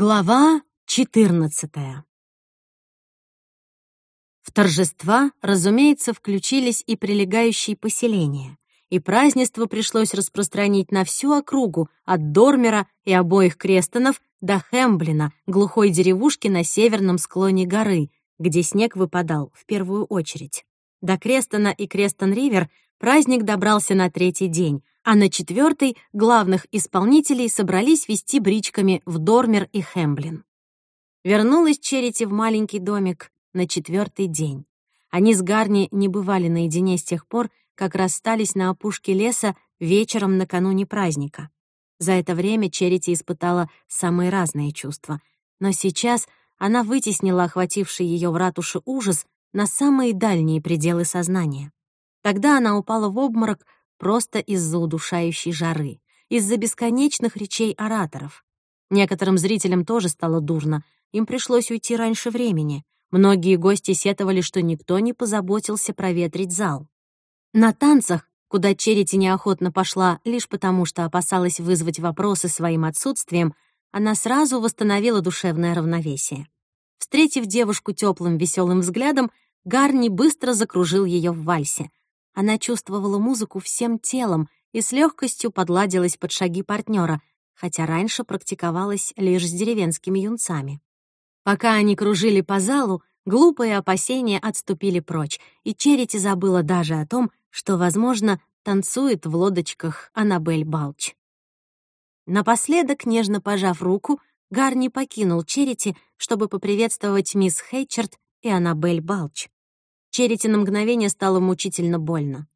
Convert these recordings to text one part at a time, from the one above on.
Глава 14 В торжества, разумеется, включились и прилегающие поселения, и празднество пришлось распространить на всю округу, от Дормера и обоих Крестонов до Хемблина, глухой деревушки на северном склоне горы, где снег выпадал в первую очередь. До Крестона и Крестон-Ривер праздник добрался на третий день, а на четвертый главных исполнителей собрались вести бричками в Дормер и Хемблин. Вернулась Черити в маленький домик на четвертый день. Они с Гарни не бывали наедине с тех пор, как расстались на опушке леса вечером накануне праздника. За это время Черити испытала самые разные чувства, но сейчас она вытеснила охвативший ее в ратуше ужас на самые дальние пределы сознания. Тогда она упала в обморок просто из-за удушающей жары, из-за бесконечных речей ораторов. Некоторым зрителям тоже стало дурно, им пришлось уйти раньше времени. Многие гости сетовали, что никто не позаботился проветрить зал. На танцах, куда Черити неохотно пошла лишь потому, что опасалась вызвать вопросы своим отсутствием, она сразу восстановила душевное равновесие. Встретив девушку теплым веселым взглядом, Гарни быстро закружил ее в вальсе. Она чувствовала музыку всем телом и с легкостью подладилась под шаги партнера, хотя раньше практиковалась лишь с деревенскими юнцами. Пока они кружили по залу, глупые опасения отступили прочь, и Черити забыла даже о том, что, возможно, танцует в лодочках Аннабель Балч. Напоследок, нежно пожав руку, Гарни покинул Черити, чтобы поприветствовать мисс Хейчерт и Аннабель Балч. Черити на мгновение стало мучительно больно.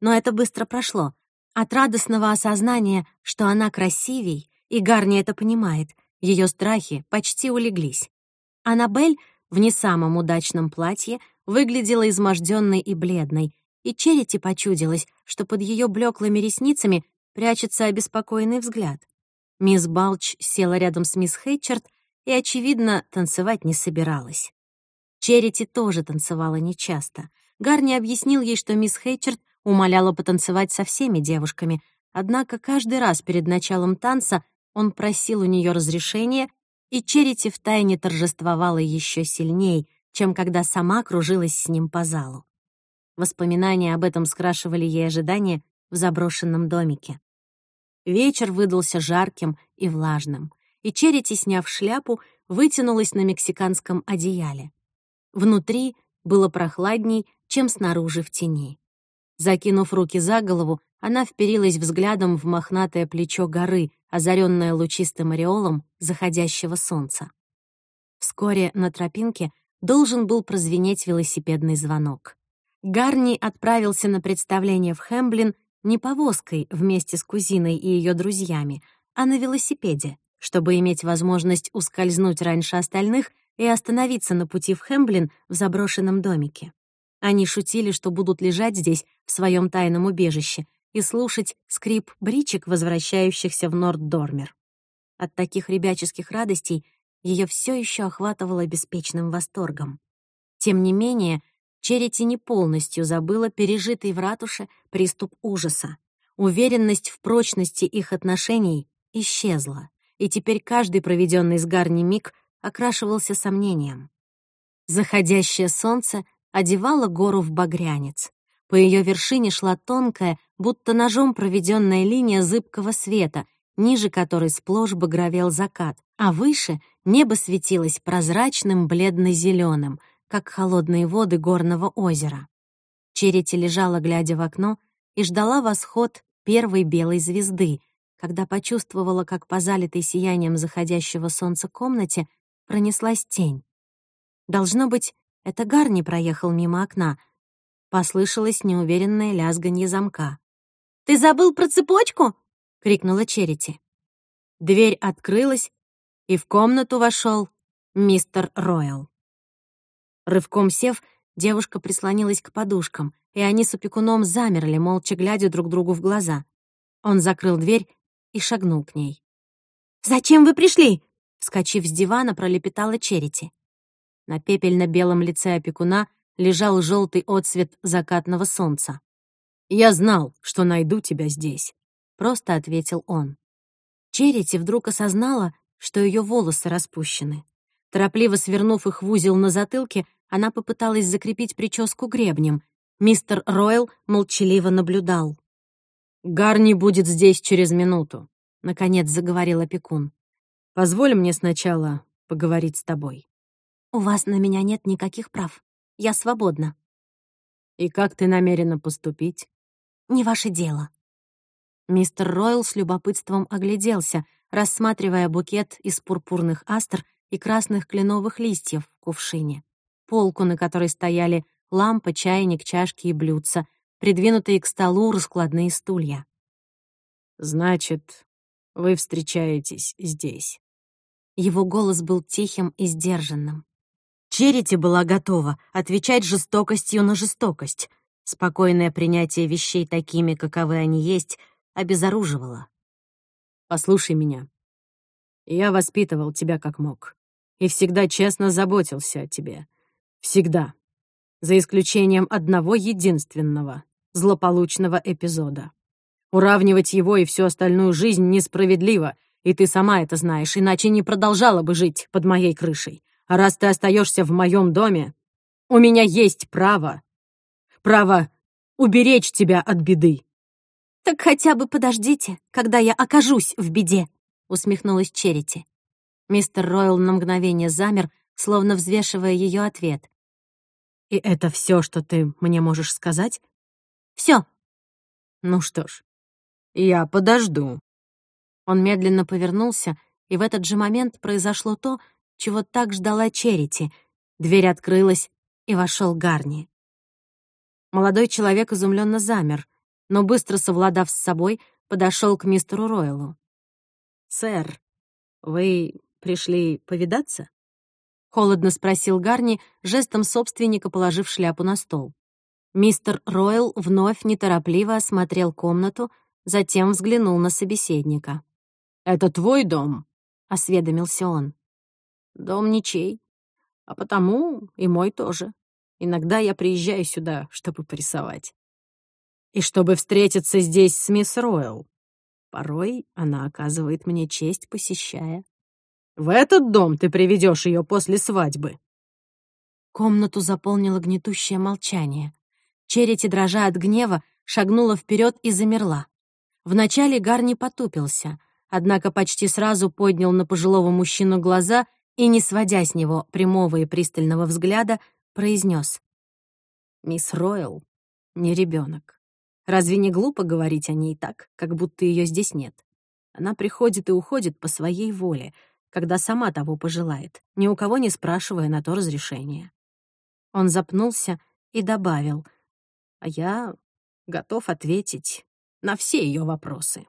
Но это быстро прошло. От радостного осознания, что она красивей, и Гарни это понимает, ее страхи почти улеглись. Аннабель в не самом удачном платье выглядела изможденной и бледной, и Черити почудилась, что под ее блеклыми ресницами прячется обеспокоенный взгляд. Мисс Балч села рядом с мисс Хейчерт и, очевидно, танцевать не собиралась. Черити тоже танцевала нечасто. Гарни объяснил ей, что мисс Хейчерт умоляла потанцевать со всеми девушками, однако каждый раз перед началом танца он просил у нее разрешения, и Черити втайне торжествовала еще сильней, чем когда сама кружилась с ним по залу. Воспоминания об этом скрашивали ей ожидания в заброшенном домике. Вечер выдался жарким и влажным, и Черити, сняв шляпу, вытянулась на мексиканском одеяле. Внутри было прохладней, чем снаружи в тени. Закинув руки за голову, она вперилась взглядом в мохнатое плечо горы, озаренное лучистым ореолом заходящего солнца. Вскоре на тропинке должен был прозвенеть велосипедный звонок. Гарни отправился на представление в Хэмблин не повозкой вместе с кузиной и ее друзьями, а на велосипеде, чтобы иметь возможность ускользнуть раньше остальных и остановиться на пути в Хэмблин в заброшенном домике. Они шутили, что будут лежать здесь, в своем тайном убежище, и слушать скрип бричек, возвращающихся в Норд-Дормер. От таких ребяческих радостей ее все еще охватывало беспечным восторгом. Тем не менее, Черити не полностью забыла пережитый в ратуше приступ ужаса. Уверенность в прочности их отношений исчезла, и теперь каждый проведенный с Гарни миг окрашивался сомнением. Заходящее солнце одевало гору в багрянец. По ее вершине шла тонкая, будто ножом проведенная линия зыбкого света, ниже которой сплошь багровел закат, а выше небо светилось прозрачным бледно-зеленым, как холодные воды горного озера. Черити лежала, глядя в окно, и ждала восход первой белой звезды, когда почувствовала, как по залитой сиянием заходящего солнца комнате пронеслась тень. Должно быть, это Гарни проехал мимо окна. Послышалось неуверенное лязганье замка. «Ты забыл про цепочку?» — крикнула Черити. Дверь открылась, и в комнату вошел мистер Ройл. Рывком сев, девушка прислонилась к подушкам, и они с опекуном замерли, молча глядя друг другу в глаза. Он закрыл дверь и шагнул к ней. «Зачем вы пришли?» Вскочив с дивана, пролепетала Черити. На пепельно-белом лице опекуна лежал желтый отсвет закатного солнца. «Я знал, что найду тебя здесь», — просто ответил он. Черити вдруг осознала, что ее волосы распущены. Торопливо свернув их в узел на затылке, она попыталась закрепить прическу гребнем. Мистер Ройл молчаливо наблюдал. «Гарни будет здесь через минуту», — наконец заговорил опекун. «Позволь мне сначала поговорить с тобой». «У вас на меня нет никаких прав. Я свободна». «И как ты намерена поступить?» «Не ваше дело». Мистер Ройл с любопытством огляделся, рассматривая букет из пурпурных астр и красных кленовых листьев в кувшине, полку, на которой стояли лампа, чайник, чашки и блюдца, придвинутые к столу раскладные стулья. «Значит, вы встречаетесь здесь». Его голос был тихим и сдержанным. Черити была готова отвечать жестокостью на жестокость. Спокойное принятие вещей такими, каковы они есть, обезоруживало. «Послушай меня. Я воспитывал тебя как мог и всегда честно заботился о тебе. Всегда. За исключением одного единственного, злополучного эпизода. Уравнивать его и всю остальную жизнь несправедливо, и ты сама это знаешь, иначе не продолжала бы жить под моей крышей. А раз ты остаешься в моем доме, у меня есть право, право уберечь тебя от беды». «Так хотя бы подождите, когда я окажусь в беде», — усмехнулась Черити. Мистер Ройл на мгновение замер, словно взвешивая ее ответ. «И это все, что ты мне можешь сказать?» Все. «Ну что ж, я подожду». Он медленно повернулся, и в этот же момент произошло то, чего так ждала Черити. Дверь открылась, и вошел Гарни. Молодой человек изумленно замер, но быстро совладав с собой, подошел к мистеру Ройлу. «Сэр, вы пришли повидаться?» Холодно спросил Гарни, жестом собственника положив шляпу на стол. Мистер Ройл вновь неторопливо осмотрел комнату, затем взглянул на собеседника. «Это твой дом?» — осведомился он. Дом ничей. А потому и мой тоже. Иногда я приезжаю сюда, чтобы порисовать. И чтобы встретиться здесь с мисс Ройл. Порой она оказывает мне честь, посещая. В этот дом ты приведешь ее после свадьбы. Комнату заполнило гнетущее молчание. Черити, дрожа от гнева, шагнула вперед и замерла. Вначале Гарни потупился, однако почти сразу поднял на пожилого мужчину глаза и, не сводя с него прямого и пристального взгляда, произнес. «Мисс Ройл не ребенок. Разве не глупо говорить о ней так, как будто ее здесь нет? Она приходит и уходит по своей воле, когда сама того пожелает, ни у кого не спрашивая на то разрешения». Он запнулся и добавил, «А я готов ответить на все ее вопросы».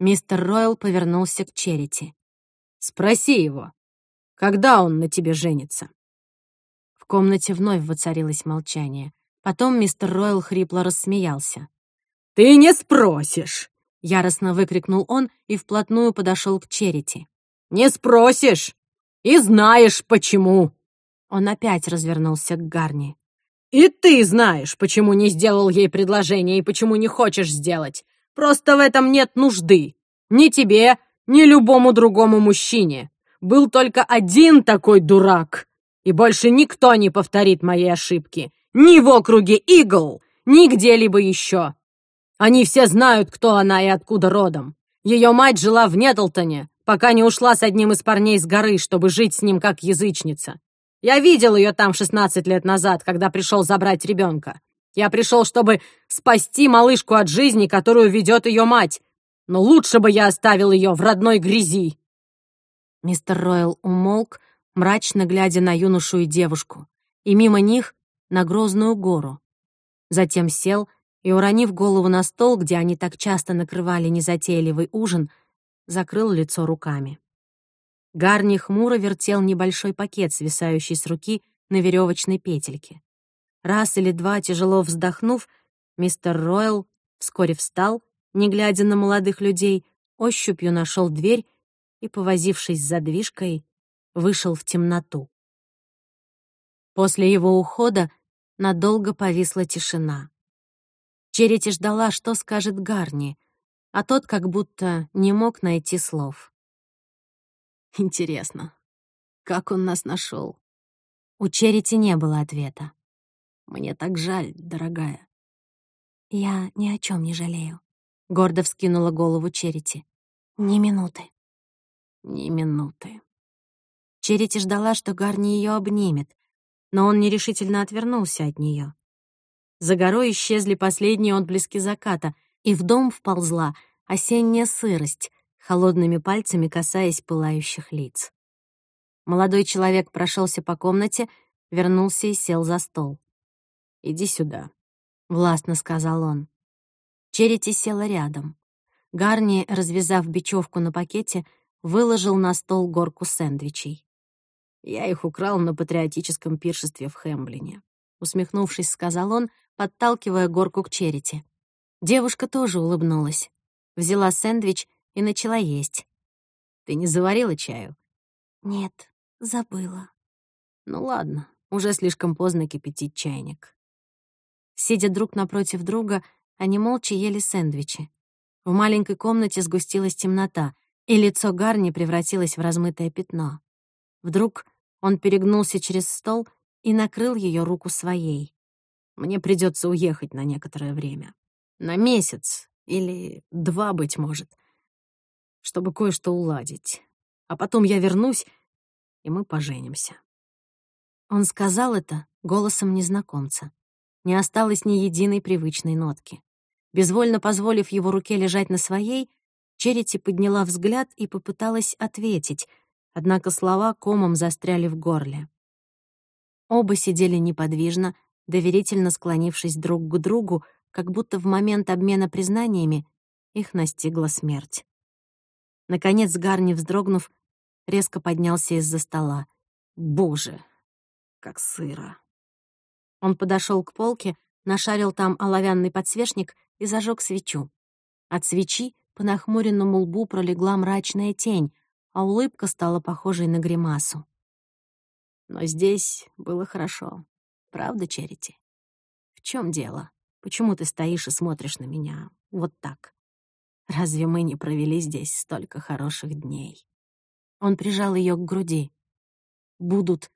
Мистер Ройл повернулся к Черити. Спроси его, когда он на тебе женится?» В комнате вновь воцарилось молчание. Потом мистер Ройл хрипло рассмеялся. «Ты не спросишь!» — яростно выкрикнул он и вплотную подошел к Черити. «Не спросишь! И знаешь, почему!» Он опять развернулся к Гарни. «И ты знаешь, почему не сделал ей предложение и почему не хочешь сделать. Просто в этом нет нужды. Ни тебе, ни любому другому мужчине. Был только один такой дурак. И больше никто не повторит моей ошибки. Ни в округе Игл, ни где-либо еще. Они все знают, кто она и откуда родом. Ее мать жила в Нетлтоне, пока не ушла с одним из парней с горы, чтобы жить с ним как язычница. Я видел ее там 16 лет назад, когда пришел забрать ребенка. Я пришел, чтобы спасти малышку от жизни, которую ведет ее мать, но лучше бы я оставил ее в родной грязи!» Мистер Ройл умолк, мрачно глядя на юношу и девушку, и мимо них на грозную гору. Затем сел и, уронив голову на стол, где они так часто накрывали незатейливый ужин, закрыл лицо руками. Гарни хмуро вертел небольшой пакет, свисающий с руки на веревочной петельке. Раз или два, тяжело вздохнув, мистер Ройл вскоре встал не глядя на молодых людей, ощупью нашел дверь и, повозившись с задвижкой, вышел в темноту. После его ухода надолго повисла тишина. Черити ждала, что скажет Гарни, а тот как будто не мог найти слов. Интересно, как он нас нашел? У Черити не было ответа. Мне так жаль, дорогая. Я ни о чем не жалею. Гордо вскинула голову Черити. Ни минуты. Ни минуты. Черити ждала, что Гарни ее обнимет, но он нерешительно отвернулся от нее. За горой исчезли последние отблески заката, и в дом вползла осенняя сырость, холодными пальцами касаясь пылающих лиц. Молодой человек прошелся по комнате, вернулся и сел за стол. «Иди сюда», — властно сказал он. Черити села рядом. Гарни, развязав бечевку на пакете, выложил на стол горку сэндвичей. «Я их украл на патриотическом пиршестве в Хэмблине», — усмехнувшись, сказал он, подталкивая горку к Черити. Девушка тоже улыбнулась. Взяла сэндвич и начала есть. «Ты не заварила чаю?» «Нет, забыла». «Ну ладно, уже слишком поздно кипятить чайник». Сидя друг напротив друга, они молча ели сэндвичи. В маленькой комнате сгустилась темнота, и лицо Гарни превратилось в размытое пятно. Вдруг он перегнулся через стол и накрыл ее руку своей. «Мне придется уехать на некоторое время. На месяц или два, быть может, чтобы кое-что уладить. А потом я вернусь, и мы поженимся». Он сказал это голосом незнакомца. Не осталось ни единой привычной нотки. Безвольно позволив его руке лежать на своей, Черити подняла взгляд и попыталась ответить, однако слова комом застряли в горле. Оба сидели неподвижно, доверительно склонившись друг к другу, как будто в момент обмена признаниями их настигла смерть. Наконец Гарни, вздрогнув, резко поднялся из-за стола. «Боже, как сыро!» Он подошел к полке, нашарил там оловянный подсвечник и зажег свечу. От свечи по нахмуренному лбу пролегла мрачная тень, а улыбка стала похожей на гримасу. Но здесь было хорошо. Правда, Черити? В чем дело? Почему ты стоишь и смотришь на меня вот так? Разве мы не провели здесь столько хороших дней? Он прижал ее к груди. Будут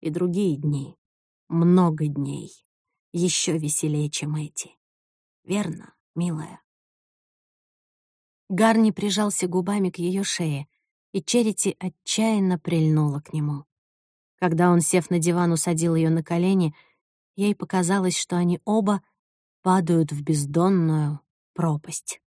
и другие дни. Много дней. Еще веселее, чем эти. Верно, милая? Гарни прижался губами к ее шее, и Черити отчаянно прильнула к нему. Когда он, сев на диван, усадил ее на колени, ей показалось, что они оба падают в бездонную пропасть.